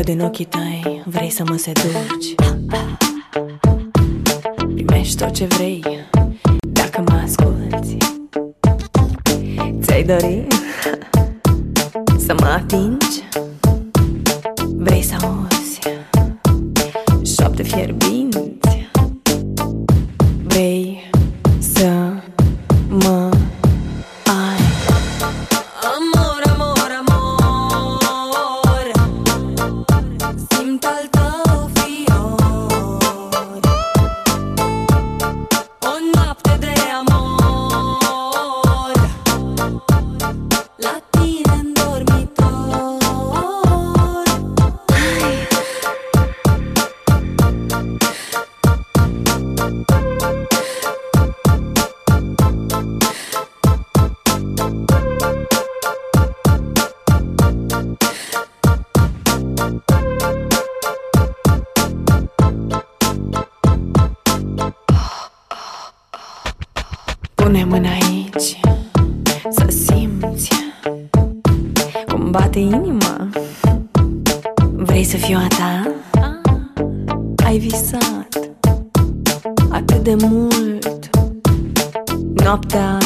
Văd în ochii tăi, vrei să mă seduci? Primești tot ce vrei, dacă mă asculti. Ți-ai dori să mă atingi sin faltar. Pune mâna aici Să simți Cum bate inima Vrei să fiu a ta? Ai visat Atât de mult Noaptea